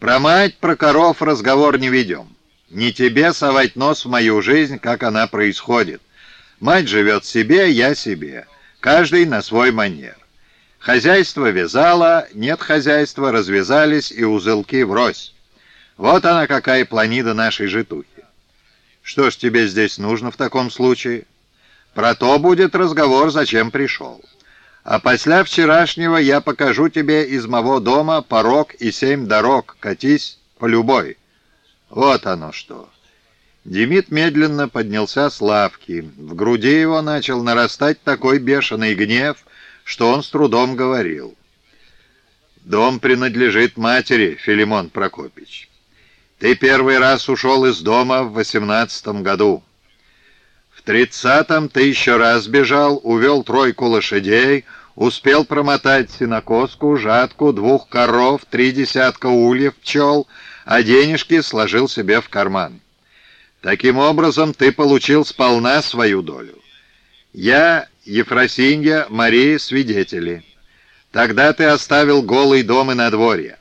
Про мать, про коров разговор не ведем. Не тебе совать нос в мою жизнь, как она происходит. Мать живет себе, я себе. Каждый на свой манер. Хозяйство вязало, нет хозяйства, развязались и узелки врозь. Вот она какая планида нашей житухи. Что ж тебе здесь нужно в таком случае? Про то будет разговор, зачем пришел. А после вчерашнего я покажу тебе из моего дома порог и семь дорог. Катись по любой. Вот оно что. Демид медленно поднялся с лавки. В груди его начал нарастать такой бешеный гнев, что он с трудом говорил. «Дом принадлежит матери, Филимон Прокопич. Ты первый раз ушел из дома в восемнадцатом году». В тридцатом ты еще раз бежал, увел тройку лошадей, успел промотать синокоску, жатку, двух коров, три десятка ульев пчел, а денежки сложил себе в карман. Таким образом, ты получил сполна свою долю. Я, Ефросинья, Мария свидетели. Тогда ты оставил голый дом и надворье,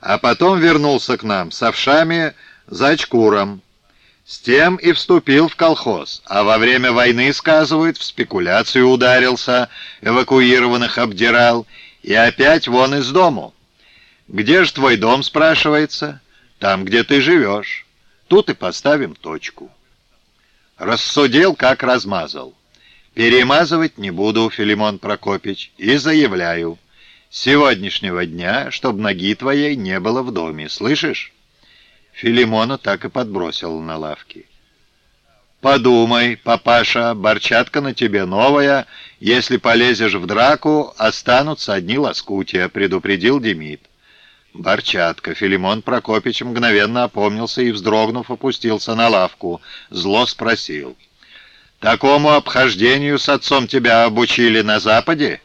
а потом вернулся к нам с овшами за очкуром, с тем и вступил в колхоз, а во время войны, сказывают, в спекуляцию ударился, эвакуированных обдирал, и опять вон из дому. «Где же твой дом?» — спрашивается. «Там, где ты живешь. Тут и поставим точку». Рассудил, как размазал. Перемазывать не буду, Филимон Прокопич, и заявляю. С сегодняшнего дня, чтоб ноги твоей не было в доме, слышишь? Филимона так и подбросил на лавке. «Подумай, папаша, борчатка на тебе новая. Если полезешь в драку, останутся одни лоскутия», — предупредил Демид. Борчатка. Филимон Прокопич мгновенно опомнился и, вздрогнув, опустился на лавку. Зло спросил. «Такому обхождению с отцом тебя обучили на Западе?»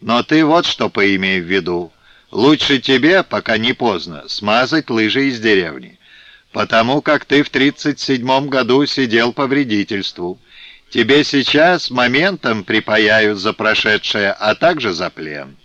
«Но ты вот что поимей в виду. Лучше тебе, пока не поздно, смазать лыжи из деревни, потому как ты в 37-м году сидел по вредительству. Тебе сейчас моментом припаяют за прошедшее, а также за плен».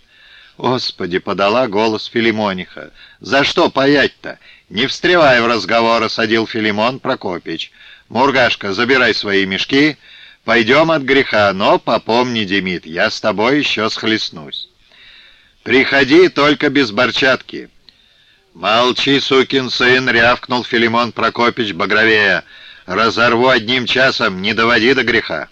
«Господи!» — подала голос Филимониха. «За что паять-то? Не встревай в разговор!» — осадил Филимон Прокопич. «Мургашка, забирай свои мешки. Пойдем от греха, но попомни, Демид, я с тобой еще схлестнусь». «Приходи, только без борчатки». «Молчи, сукин сын!» — рявкнул Филимон Прокопич багровея. «Разорву одним часом, не доводи до греха».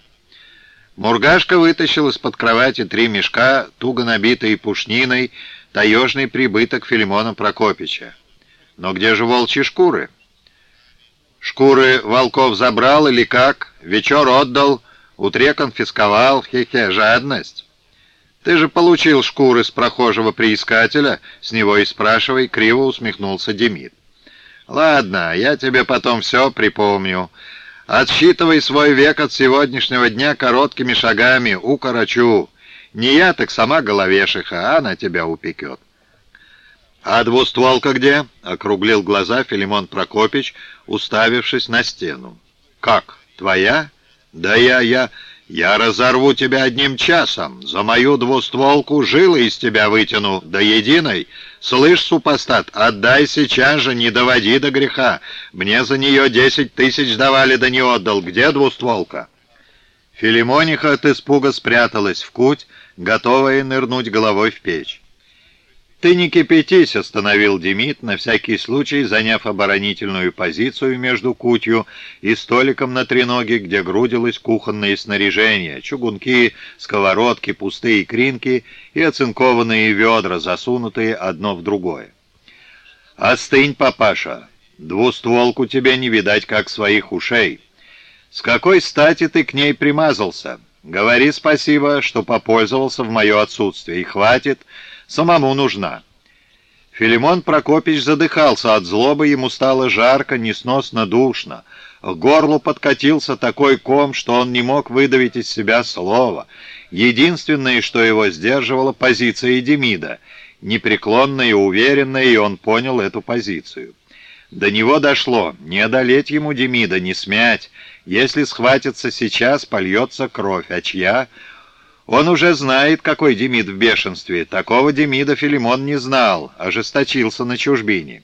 Мургашка вытащил из-под кровати три мешка, туго набитые пушниной, таежный прибыток Филимона Прокопича. «Но где же волчьи шкуры?» «Шкуры волков забрал или как? Вечер отдал, утре конфисковал, хе-хе, жадность». «Ты же получил шкуры с прохожего приискателя, с него и спрашивай», — криво усмехнулся Демид. «Ладно, я тебе потом все припомню. Отсчитывай свой век от сегодняшнего дня короткими шагами, укорочу. Не я, так сама головешиха, а она тебя упекет». «А двустволка где?» — округлил глаза Филимон Прокопич, уставившись на стену. «Как, твоя?» «Да я, я...» Я разорву тебя одним часом, за мою двустволку жилы из тебя вытяну до единой. Слышь, супостат, отдай сейчас же, не доводи до греха. Мне за нее десять тысяч давали, да не отдал. Где двустволка?» Филимониха от испуга спряталась в куть, готовая нырнуть головой в печь. «Ты не кипятись», — остановил Демид, на всякий случай заняв оборонительную позицию между кутью и столиком на треноге, где грудилось кухонное снаряжение, чугунки, сковородки, пустые кринки и оцинкованные ведра, засунутые одно в другое. «Остынь, папаша, двустволку тебе не видать, как своих ушей. С какой стати ты к ней примазался? Говори спасибо, что попользовался в мое отсутствие, и хватит, — самому нужна. Филимон Прокопич задыхался от злобы, ему стало жарко, несносно душно. К горлу подкатился такой ком, что он не мог выдавить из себя слова. Единственное, что его сдерживало, позиция Демида. Непреклонная и уверенная, и он понял эту позицию. До него дошло. Не одолеть ему Демида, не смять. Если схватится сейчас, польется кровь. А чья? Он уже знает, какой Демид в бешенстве. Такого Демида Филимон не знал, ожесточился на чужбине.